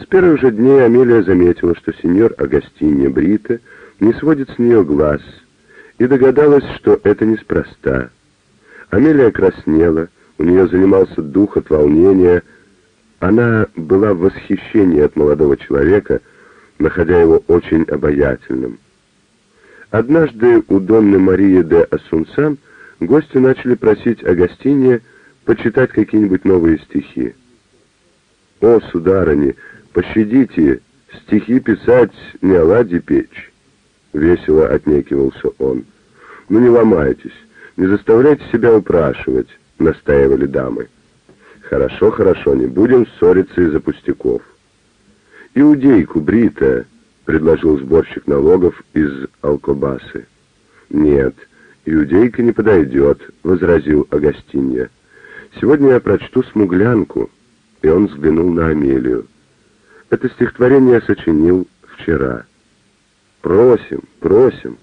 С первых же дней Амелия заметила, что сеньор Агастинья Брита не сводит с нее глаз, и догадалась, что это неспроста. Амелия краснела, у нее занимался дух от волнения, она была в восхищении от молодого человека, находя его очень обаятельным. Однажды у Донны Марии де Асунсан гости начали просить Агастинья почитать какие-нибудь новые стихи. «О, сударыни, пощадите, стихи писать не оладьи печь!» Весело отнекивался он. «Ну не ломайтесь, не заставляйте себя упрашивать», — настаивали дамы. Хорошо, хорошо, не будем ссориться из-за пустяков. Иудейку Брита, предложил сборщик налогов из Алкобасы. Нет, иудейка не подойдет, возразил Агастинья. Сегодня я прочту смуглянку, и он взглянул на Амелию. Это стихотворение я сочинил вчера. Просим, просим.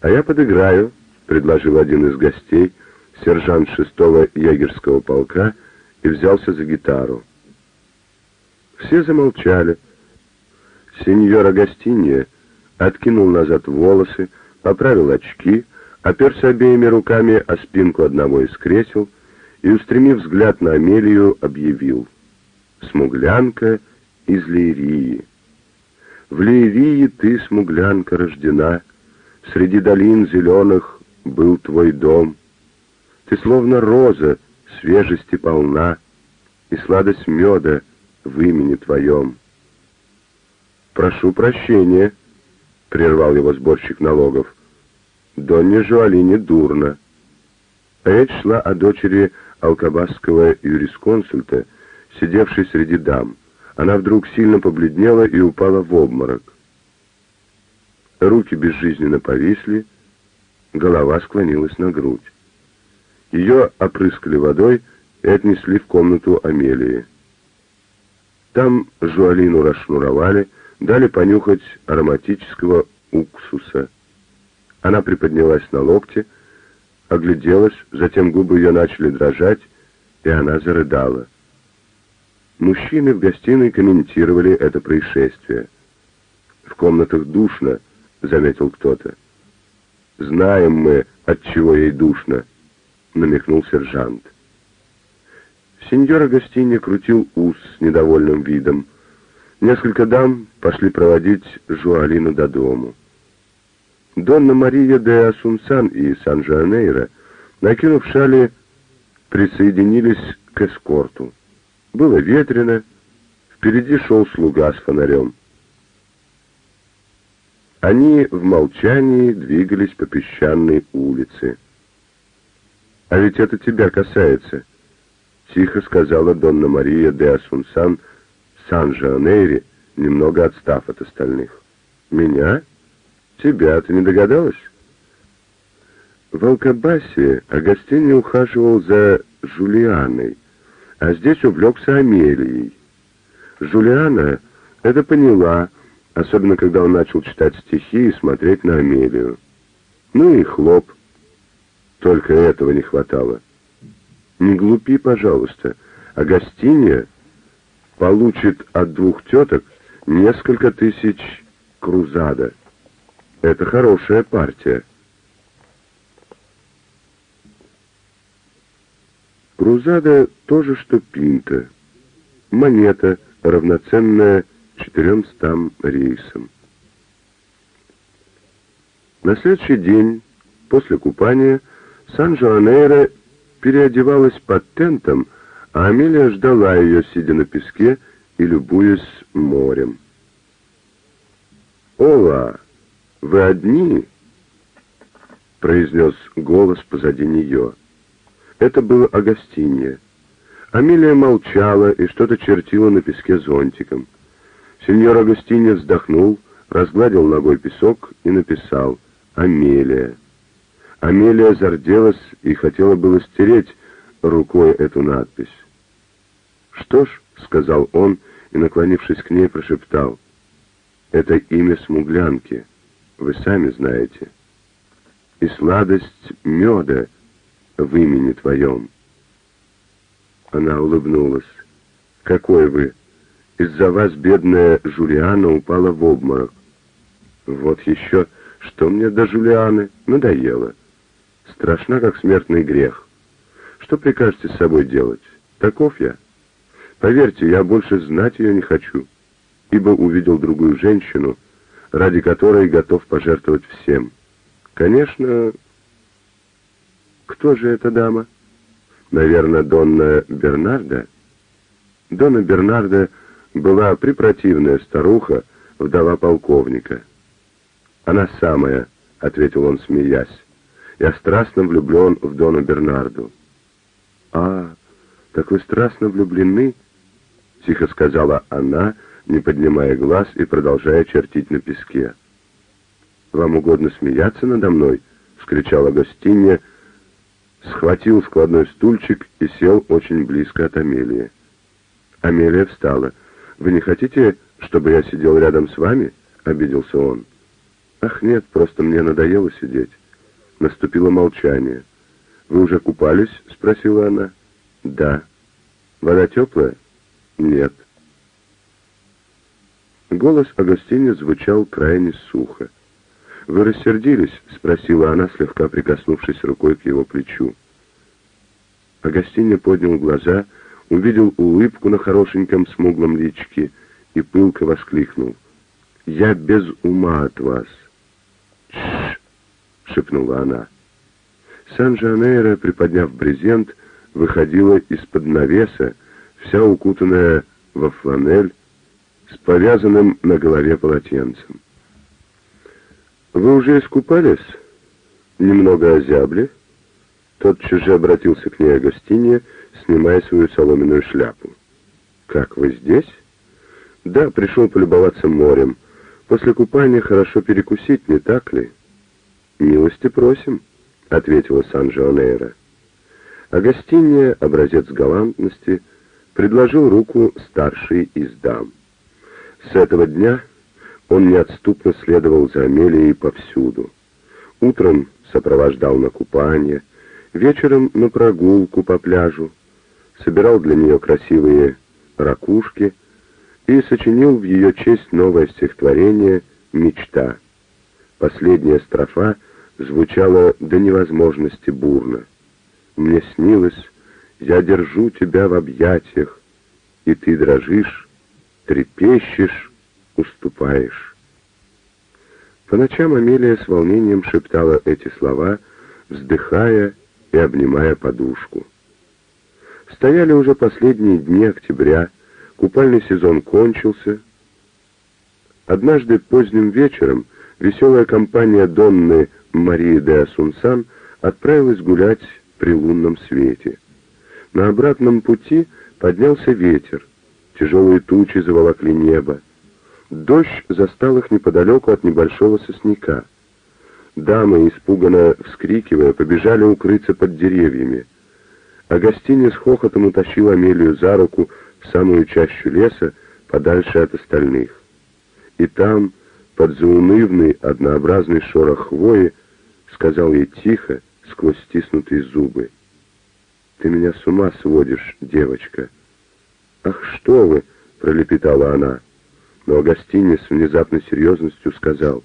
А я подыграю, предложил один из гостей, сержант шестого егерского полка, и взялся за гитару. Все замолчали. Сеньор Агастинье откинул назад волосы, поправил очки, оперся обеими руками о спинку одного из кресел и, устремив взгляд на Амелию, объявил «Смуглянка из Лирии. В Лирии ты, смуглянка, рождена, среди долин зеленых был твой дом. Ты словно роза, свежести полна, и сладость меда в имени твоем. «Прошу прощения», — прервал его сборщик налогов. «Донне Жуалине дурно». Речь шла о дочери алкабасского юрисконсульта, сидевшей среди дам. Она вдруг сильно побледнела и упала в обморок. Руки безжизненно повисли, голова склонилась на грудь. Ее опрыскали водой и отнесли в комнату Амелии. Там Жуалину расшнуровали, дали понюхать ароматического уксуса. Она приподнялась на локте, огляделась, затем губы ее начали дрожать, и она зарыдала. Мужчины в гостиной комментировали это происшествие. «В комнатах душно», — заметил кто-то. «Знаем мы, от чего ей душно», — намекнул сержант. Сеньор Агастини крутил ус с недовольным видом. Несколько дам пошли проводить Жуалину до дому. Донна Мария де Асунсан и Сан-Жанейро, накинув шали, присоединились к эскорту. Было ветрено, впереди шел слуга с фонарем. Они в молчании двигались по песчаной улице. «А ведь это тебя касается», — тихо сказала Донна Мария де Асунсан Сан-Жанейре, немного отстав от остальных. «Меня? Тебя, ты не догадалась?» В Алкабасе Агастини ухаживал за Жулианой, а здесь увлекся Амелией. Жулиана это поняла, особенно когда он начал читать стихи и смотреть на Амелию. Ну и хлоп — только этого не хватало. Не глупи, пожалуйста. А гостиния получит от двух теток несколько тысяч крузада. Это хорошая партия. Крузада тоже что пинта. Монета, равноценная четыремстам рейсам. На следующий день, после купания, Сан-Жуанейро переодевалась под тентом, а Амелия ждала ее, сидя на песке и любуясь морем. «Ола, вы одни?» — произнес голос позади нее. Это было Агастинье. Амелия молчала и что-то чертила на песке зонтиком. Сеньор Агастинье вздохнул, разгладил ногой песок и написал «Амелия». Амелия зарделась и хотела было стереть рукой эту надпись. «Что ж», — сказал он и, наклонившись к ней, прошептал, «это имя смуглянки, вы сами знаете, и сладость меда в имени твоем». Она улыбнулась. «Какой вы? Из-за вас бедная Жулиана упала в обморок. Вот еще, что мне до Жулианы надоело. Страшна, как смертный грех. Что прикажете с собой делать? Таков я. Поверьте, я больше знать ее не хочу, ибо увидел другую женщину, ради которой готов пожертвовать всем. Конечно, кто же эта дама? Наверное, Донна Бернарда? Донна Бернарда была припротивная старуха, вдова полковника. «Она самая», — ответил он, смеясь. «Я страстно влюблен в Дону Бернарду». «А, так вы страстно влюблены?» — тихо сказала она, не поднимая глаз и продолжая чертить на песке. «Вам угодно смеяться надо мной?» — вскричала гостиня, схватил складной стульчик и сел очень близко от Амелии. Амелия встала. «Вы не хотите, чтобы я сидел рядом с вами?» — обиделся он. «Ах, нет, просто мне надоело сидеть». Наступило молчание. «Вы уже купались?» — спросила она. «Да». «Вода теплая?» «Нет». Голос Агастини звучал крайне сухо. «Вы рассердились?» — спросила она, слегка прикоснувшись рукой к его плечу. Агастини поднял глаза, увидел улыбку на хорошеньком смуглом личке и пылко воскликнул. «Я без ума от вас!» «Тш!» — шепнула она. Сан-Жанейро, приподняв брезент, выходила из-под навеса, вся укутанная во фланель, с повязанным на голове полотенцем. «Вы уже искупались? Немного озябли?» Тотчас же обратился к ней Агастиния, снимая свою соломенную шляпу. «Как вы здесь?» «Да, пришел полюбоваться морем. После купания хорошо перекусить, не так ли?» «Милости просим», — ответила Сан-Жуанейро. Агастиния, образец галантности, предложил руку старшей из дам. С этого дня он неотступно следовал за Амелией повсюду. Утром сопровождал на купание, вечером на прогулку по пляжу, собирал для нее красивые ракушки и сочинил в ее честь новое стихотворение «Мечта». Последняя строфа звучала до невозможности бурно. «Мне снилось, я держу тебя в объятиях, и ты дрожишь, трепещешь, уступаешь. По ночам Амелия с волнением шептала эти слова, вздыхая и обнимая подушку. Стояли уже последние дни октября, купальный сезон кончился. Однажды поздним вечером веселая компания Донны Марии де Асунсан отправилась гулять при лунном свете. На обратном пути поднялся ветер, Тяжелые тучи заволокли небо. Дождь застал их неподалеку от небольшого сосняка. Дамы, испуганно вскрикивая, побежали укрыться под деревьями. Агастини с хохотом утащил Амелию за руку в самую чащу леса, подальше от остальных. И там, под заунывный, однообразный шорох хвои, сказал ей тихо, сквозь стиснутые зубы. «Ты меня с ума сводишь, девочка!» «Ах, что вы!» — пролепетала она. Но Агастини с внезапной серьезностью сказал,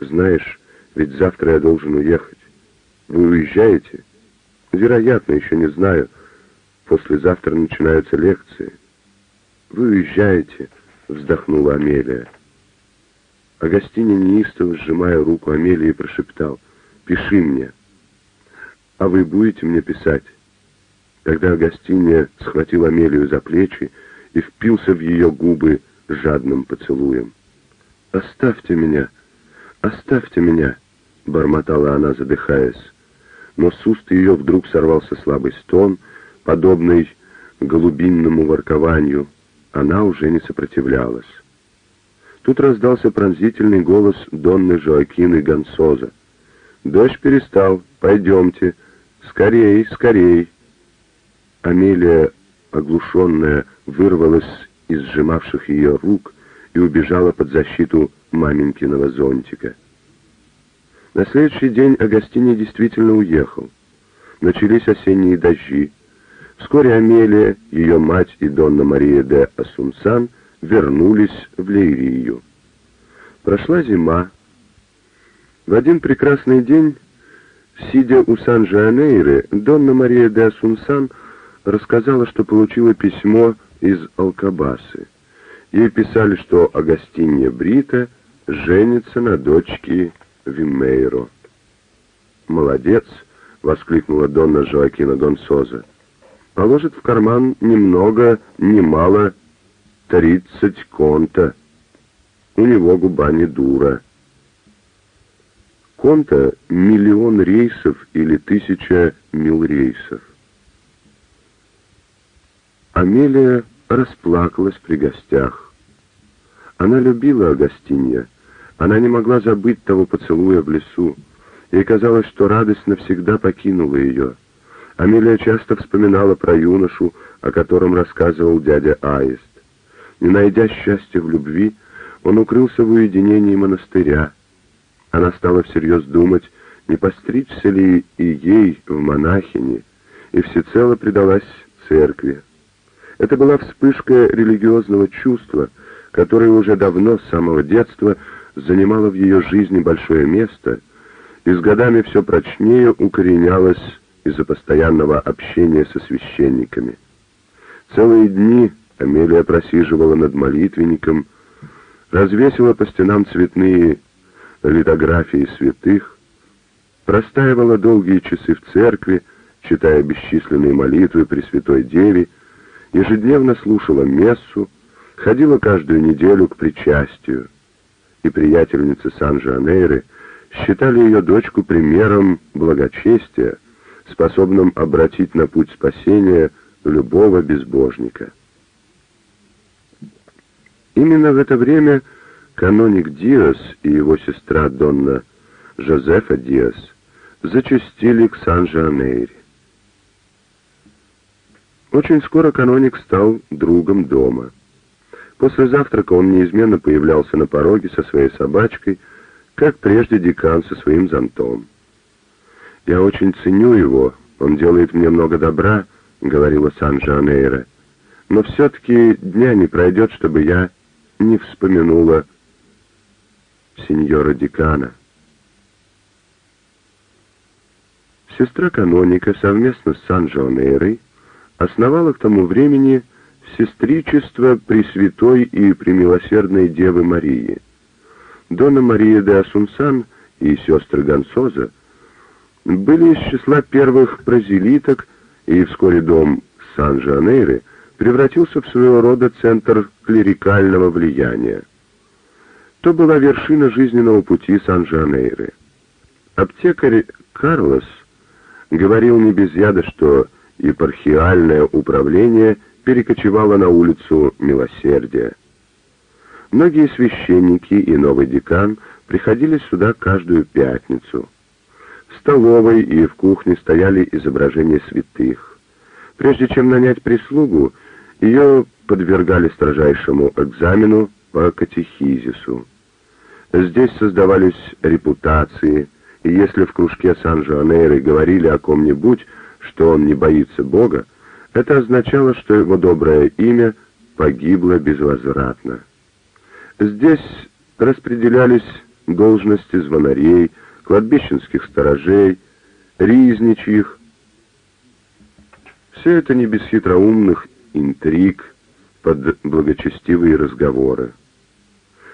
«Знаешь, ведь завтра я должен уехать. Вы уезжаете?» «Вероятно, еще не знаю. Послезавтра начинаются лекции». «Вы уезжаете», — вздохнула Амелия. Агастини неистово, сжимая руку Амелии, прошептал, «Пиши мне». «А вы будете мне писать?» Тогда Агастиния схватил Амелию за плечи и впился в ее губы жадным поцелуем. «Оставьте меня! Оставьте меня!» — бормотала она, задыхаясь. Но с уст ее вдруг сорвался слабый стон, подобный голубинному воркованию. Она уже не сопротивлялась. Тут раздался пронзительный голос Донны Жоакины Гонсоза. «Дождь перестал. Пойдемте. Скорей, скорей!» Амелия, оглушенная, вырвалась из сжимавших ее рук и убежала под защиту маменькиного зонтика. На следующий день Агастини действительно уехал. Начались осенние дожди. Вскоре Амелия, ее мать и Донна Мария де Асунсан вернулись в Лейрию. Прошла зима. В один прекрасный день, сидя у Сан-Жанейры, Донна Мария де Асунсан рассказала, что получила письмо из Алкабасы. Ей писали, что Агастинья Брита женится на дочке Вимейро. «Молодец!» — воскликнула Донна Жоакина Гонсоза. «Положит в карман немного, немало, тридцать конта. У него губа не дура». Конта — миллион рейсов или тысяча мил рейсов. Амелия расплакалась при гостях. Она любила Агастинья. Она не могла забыть того поцелуя в лесу. Ей казалось, что радость навсегда покинула ее. Амелия часто вспоминала про юношу, о котором рассказывал дядя Аист. Не найдя счастья в любви, он укрылся в уединении монастыря. Она стала всерьез думать, не постричься ли и ей в монахини, и всецело предалась церкви. Это была вспышка религиозного чувства, которое уже давно, с самого детства, занимало в ее жизни большое место и с годами все прочнее укоренялось из-за постоянного общения со священниками. Целые дни Амелия просиживала над молитвенником, развесила по стенам цветные литографии святых, простаивала долгие часы в церкви, читая бесчисленные молитвы Пресвятой Деве, ежедневно слушала мессу, ходила каждую неделю к причастию, и приятельницы Сан-Жанейры считали ее дочку примером благочестия, способным обратить на путь спасения любого безбожника. Именно в это время каноник Диас и его сестра Донна Жозефа Диас зачастили к Сан-Жанейре. Очень скоро каноник стал другом дома. После завтрака он неизменно появлялся на пороге со своей собачкой, как прежде декан со своим зонтом. «Я очень ценю его, он делает мне много добра», — говорила Сан-Жанейро. «Но все-таки дня не пройдет, чтобы я не вспомянула сеньора декана». Сестра каноника совместно с Сан-Жанейрой основала к тому времени сестричество Пресвятой и Премилосердной Девы Марии. Дона Мария де Асунсан и сестры Гонсоза были из числа первых прозелиток, и вскоре дом Сан-Жанейре превратился в своего рода центр клерикального влияния. То была вершина жизненного пути Сан-Жанейре. Аптекарь Карлос говорил не без яда, что епархиальное управление перекочевало на улицу Милосердия. Многие священники и новый декан приходили сюда каждую пятницу. В столовой и в кухне стояли изображения святых. Прежде чем нанять прислугу, ее подвергали строжайшему экзамену по катехизису. Здесь создавались репутации, и если в кружке Сан-Жуанейры говорили о ком-нибудь, что он не боится Бога, это означало, что его доброе имя погибло безвозвратно. Здесь распределялись должности звонарей, кладбищенских сторожей, ризничьих. Все это не без хитроумных интриг под благочестивые разговоры.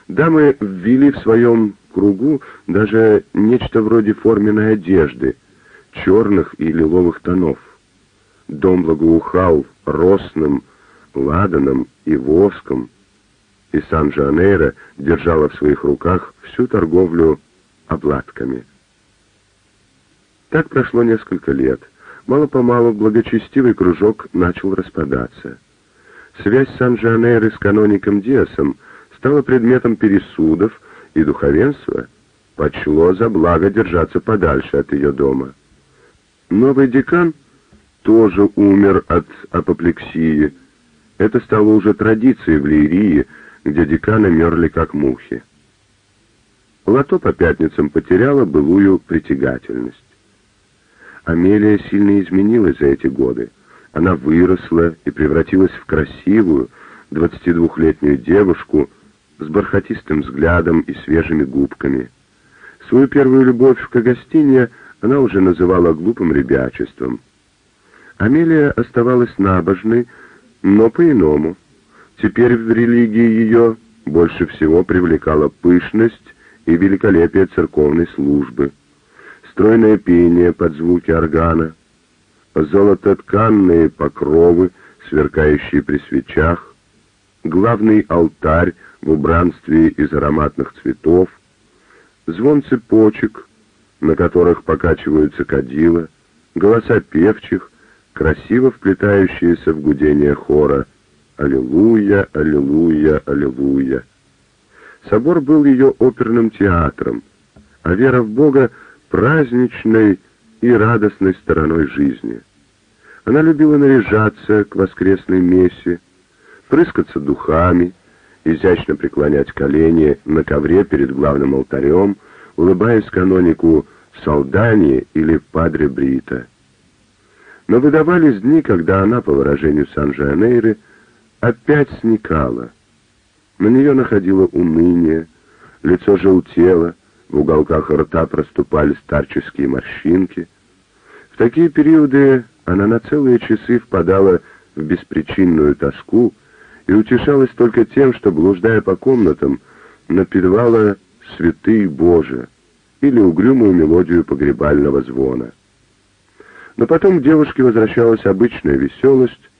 Дамы ввели в своем кругу даже нечто вроде форменной одежды, черных и лиловых тонов. Дом благоухал росным, ладаном и воском, и Сан-Жанейро держала в своих руках всю торговлю обладками. Так прошло несколько лет. Мало-помалу благочестивый кружок начал распадаться. Связь Сан-Жанейры с каноником Диасом стала предметом пересудов, и духовенство почло за благо держаться подальше от ее дома. Новый декан тоже умер от апоплексии. Это стало уже традицией в Лирии, где деканы мерли как мухи. Лото по пятницам потеряла былую притягательность. Амелия сильно изменилась за эти годы. Она выросла и превратилась в красивую, 22-летнюю девушку с бархатистым взглядом и свежими губками. Свою первую любовь к Агастине она уже называла глупым ребячеством. Амелия оставалась набожной, но по-иному. Теперь в религии ее больше всего привлекала пышность и великолепие церковной службы, стройное пение под звуки органа, золототканные покровы, сверкающие при свечах, главный алтарь в убранстве из ароматных цветов, звон цепочек, на которых покачиваются кадила, голоса певчих, красиво вплетающиеся в гудение хора «Аллилуйя, аллилуйя, аллилуйя». Собор был ее оперным театром, а вера в Бога — праздничной и радостной стороной жизни. Она любила наряжаться к воскресной мессе, прыскаться духами, изящно преклонять колени на ковре перед главным алтарем, улыбаясь канонику Салдани или Падре Брита. Но выдавались дни, когда она, по выражению Сан-Жанейры, опять сникала. На нее находило уныние, лицо желтело, в уголках рта проступали старческие морщинки. В такие периоды она на целые часы впадала в беспричинную тоску и утешалась только тем, что, блуждая по комнатам, напевала «Святый Боже» или угрюмую мелодию погребального звона. Но потом к девушке возвращалась обычная веселость,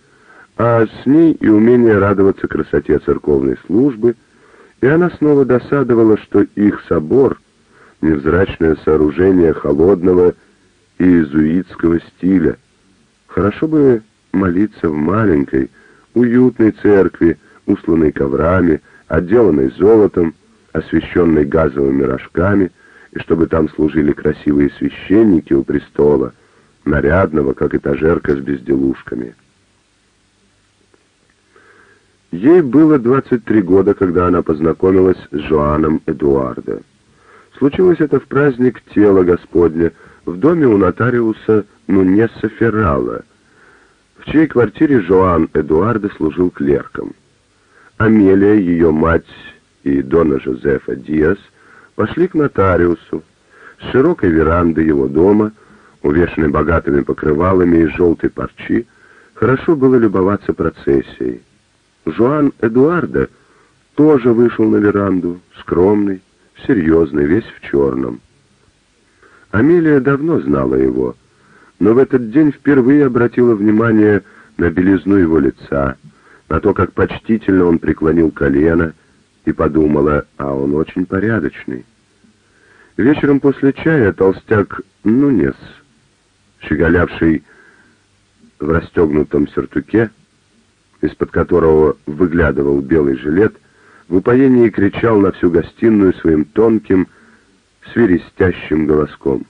а с ней и умение радоваться красоте церковной службы, и она снова досадовала, что их собор — невзрачное сооружение холодного иезуитского стиля. Хорошо бы молиться в маленькой, уютной церкви, усланной коврами, отделанной золотом, освещенной газовыми рожками, и чтобы там служили красивые священники у престола, нарядного, как этажерка с безделушками. Ей было 23 года, когда она познакомилась с Жоаном Эдуардо. Случилось это в праздник Тела Господня в доме у нотариуса Нунеса Феррала, в чьей квартире Жоан Эдуардо служил клерком. Амелия, ее мать и Дона Жозефа Диас пошли к нотариусу. С широкой веранды его дома, увешанной богатыми покрывалами из желтой парчи, хорошо было любоваться процессией. Жуан Эдуардо тоже вышел на веранду, скромный, серьезный, весь в черном. Амелия давно знала его, но в этот день впервые обратила внимание на белизну его лица, на то, как почтительно он преклонил колено, и подумала, а он очень порядочный. Вечером после чая толстяк Нунес, щеголявший в расстегнутом сюртуке, из-под которого выглядывал белый жилет, в упоении кричал на всю гостиную своим тонким, свиристящим голоском.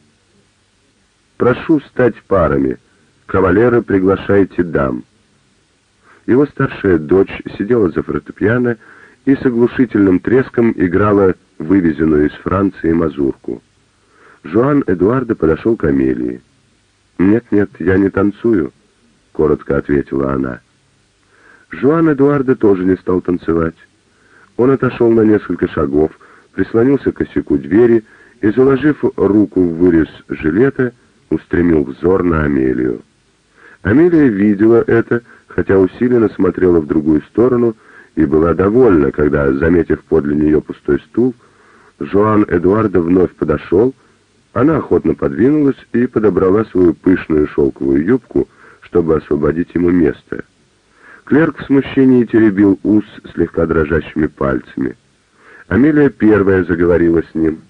«Прошу стать парами. Кавалеры, приглашайте дам». Его старшая дочь сидела за фортепиано и с оглушительным треском играла вывезенную из Франции мазурку. Жуан Эдуардо подошел к Амелии. «Нет-нет, я не танцую», — коротко ответила она. Жуан Эдуардо тоже не стал танцевать. Он отошел на несколько шагов, прислонился к косяку двери и, заложив руку в вырез жилета, устремил взор на Амелию. Амелия видела это, хотя усиленно смотрела в другую сторону и была довольна, когда, заметив подле нее пустой стул, Жуан Эдуардо вновь подошел, она охотно подвинулась и подобрала свою пышную шелковую юбку, чтобы освободить ему место. Клерк в смущении теребил ус слегка дрожащими пальцами. Амелия первая заговорила с ним.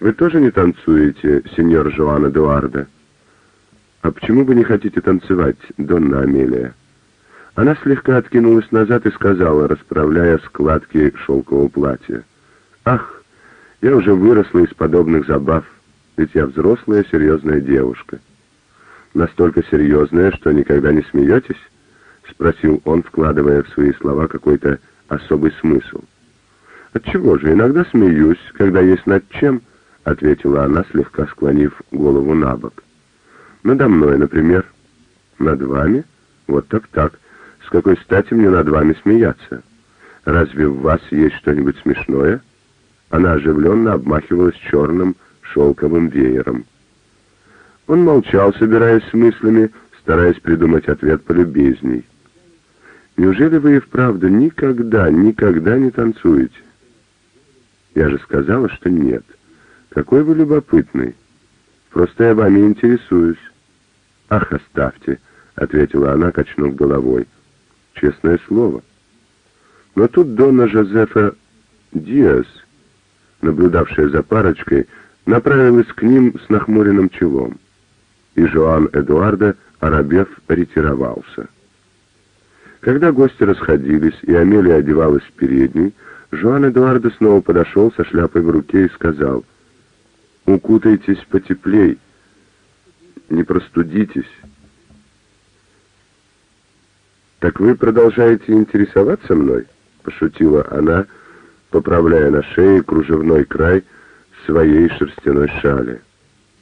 «Вы тоже не танцуете, сеньор Жоан Эдуардо?» «А почему вы не хотите танцевать, Донна Амелия?» Она слегка откинулась назад и сказала, расправляя складки шелкового платья. «Ах, я уже выросла из подобных забав, ведь я взрослая серьезная девушка». «Настолько серьезная, что никогда не смеетесь?» — спросил он, вкладывая в свои слова какой-то особый смысл. «Отчего же, иногда смеюсь, когда есть над чем», — ответила она, слегка склонив голову на бок. «Надо мной, например». «Над вами? Вот так-так. С какой стати мне над вами смеяться? Разве в вас есть что-нибудь смешное?» Она оживленно обмахивалась черным шелковым веером. Он молчал, собираясь с мыслями, стараясь придумать ответ полюбезней. «Неужели вы и вправду никогда, никогда не танцуете?» «Я же сказала, что нет. Какой вы любопытный. Просто я вами интересуюсь». «Ах, оставьте», — ответила она, качнув головой. «Честное слово». Но тут Дона Жозефа Диас, наблюдавшая за парочкой, направилась к ним с нахмуренным челом и Жоан Эдуарда, оробев, ретировался. Когда гости расходились, и Амелия одевалась в передней, Жоан Эдуарда снова подошел со шляпой в руке и сказал, «Укутайтесь потеплей, не простудитесь». «Так вы продолжаете интересоваться мной?» — пошутила она, поправляя на шее кружевной край своей шерстяной шали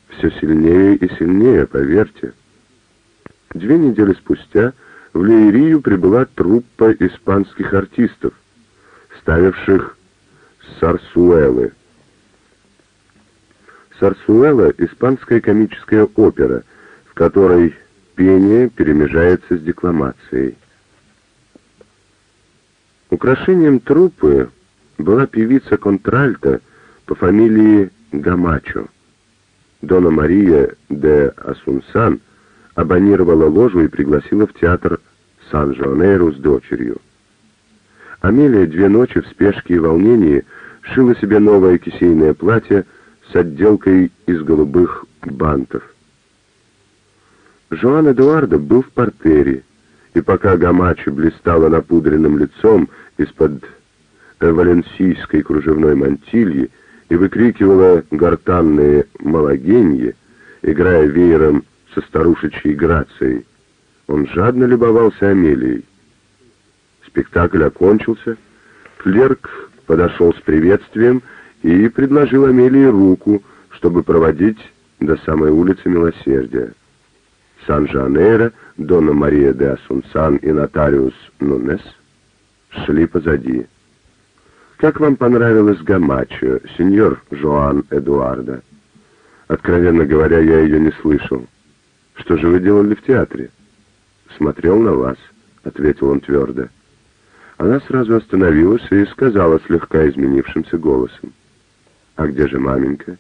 все сильнее и сильнее, поверьте. Две недели спустя в Лейрию прибыла труппа испанских артистов, ставивших Сарсуэлы. Сарсуэла — испанская комическая опера, в которой пение перемежается с декламацией. Украшением труппы была певица контральта по фамилии Гамачо. Дона Мария де Асунсан абонировала ложу и пригласила в театр Сан-Жуанейру с дочерью. Амелия две ночи в спешке и волнении шила себе новое кисейное платье с отделкой из голубых бантов. Жоан Эдуардо был в портере, и пока Гамачо блистала напудренным лицом из-под валенсийской кружевной мантильи, и выкрикивала гортанные малогенье, играя веером со старушечьей грацией. Он жадно любовался Амелией. Спектакль окончился. Клерк подошел с приветствием и предложил Амелии руку, чтобы проводить до самой улицы Милосердия. Сан-Жанейро, Дона Мария де Асунсан и нотариус Нунес шли позади. Как вам понравилась Гамачо, сеньор Жоан Эдуарда? Откровенно говоря, я ее не слышал. Что же вы делали в театре? Смотрел на вас, ответил он твердо. Она сразу остановилась и сказала слегка изменившимся голосом. «А где же маменька?»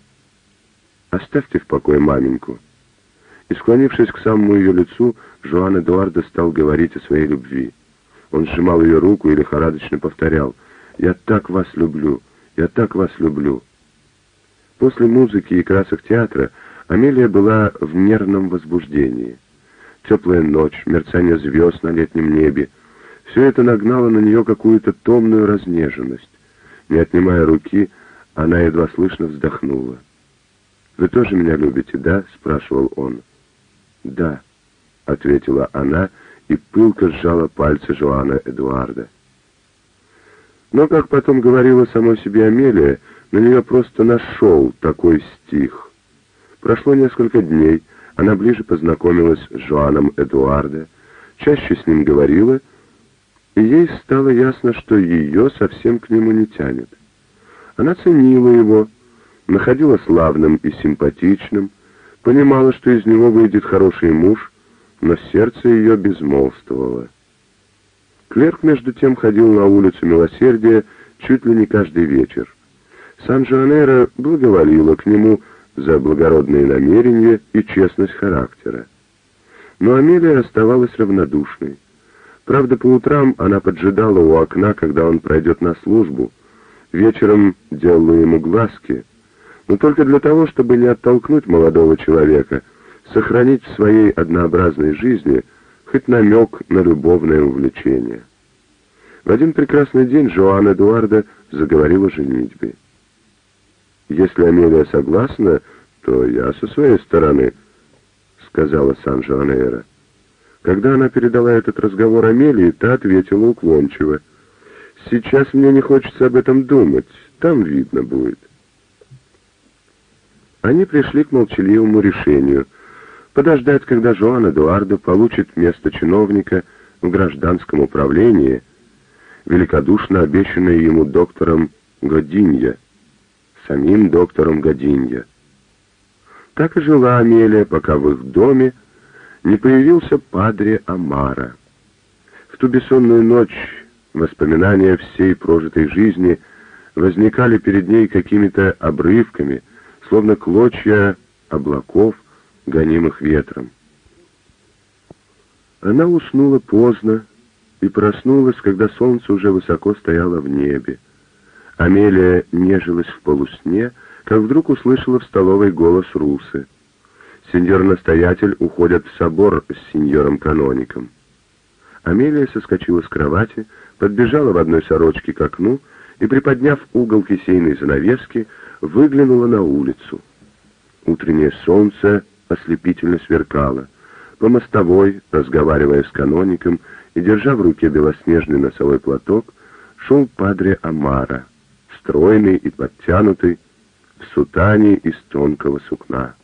«Оставьте в покое маменьку». И, склонившись к самому ее лицу, Жоан Эдуарда стал говорить о своей любви. Он сжимал ее руку и лихорадочно повторял — я так вас люблю, я так вас люблю. После музыки и красок театра Амелия была в нервном возбуждении. Теплая ночь, мерцание звезд на летнем небе — все это нагнало на нее какую-то томную разнеженность. Не отнимая руки, она едва слышно вздохнула. «Вы тоже меня любите, да?» — спрашивал он. «Да», — ответила она и пылко сжала пальцы Жоана Эдуарда. Но, как потом говорила самой себе Амелия, на нее просто нашел такой стих. Прошло несколько дней, она ближе познакомилась с Жуаном Эдуарда, чаще с ним говорила, и ей стало ясно, что ее совсем к нему не тянет. Она ценила его, находила славным и симпатичным, понимала, что из него выйдет хороший муж, но сердце ее безмолвствовало. Клерк, между тем, ходил на улицу Милосердия чуть ли не каждый вечер. Сан-Жанейро благоволила к нему за благородные намерения и честность характера. Но Амелия оставалась равнодушной. Правда, по утрам она поджидала у окна, когда он пройдет на службу. Вечером делала ему глазки, но только для того, чтобы не оттолкнуть молодого человека, сохранить в своей однообразной жизни – хоть намек на любовное увлечение. В один прекрасный день Жоан Эдуарда заговорил о женитьбе. «Если Амелия согласна, то я со своей стороны», — сказала Сан-Жоанейро. Когда она передала этот разговор Амелии, та ответила уклончиво. «Сейчас мне не хочется об этом думать, там видно будет». Они пришли к молчаливому решению — подождать, когда Жоан Эдуардо получит место чиновника в гражданском управлении, великодушно обещанное ему доктором Годинья, самим доктором Годинья. Так и жила Амелия, пока в их доме не появился падре Амара. В ту бессонную ночь воспоминания всей прожитой жизни возникали перед ней какими-то обрывками, словно клочья облаков, гонимых ветром. Она уснула поздно и проснулась, когда солнце уже высоко стояло в небе. Амелия нежилась в полусне, как вдруг услышала в столовой голос Русы. Сеньор-настоятель уходит в собор с сеньором-каноником. Амелия соскочила с кровати, подбежала в одной сорочке к окну и, приподняв угол кисейной занавески, выглянула на улицу. Утреннее солнце ослепительно сверкало. По мостовой, разговаривая с каноником и держа в руке белоснежный носовой платок, шел падре Амара, стройный и подтянутый, в сутане из тонкого сукна.